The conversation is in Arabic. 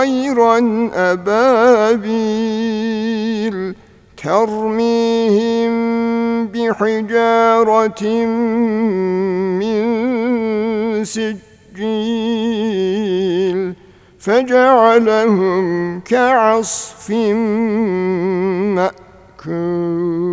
طيرا أبابيل ترميهم بحجارة من سجيل فجعلهم كعصف مأكول.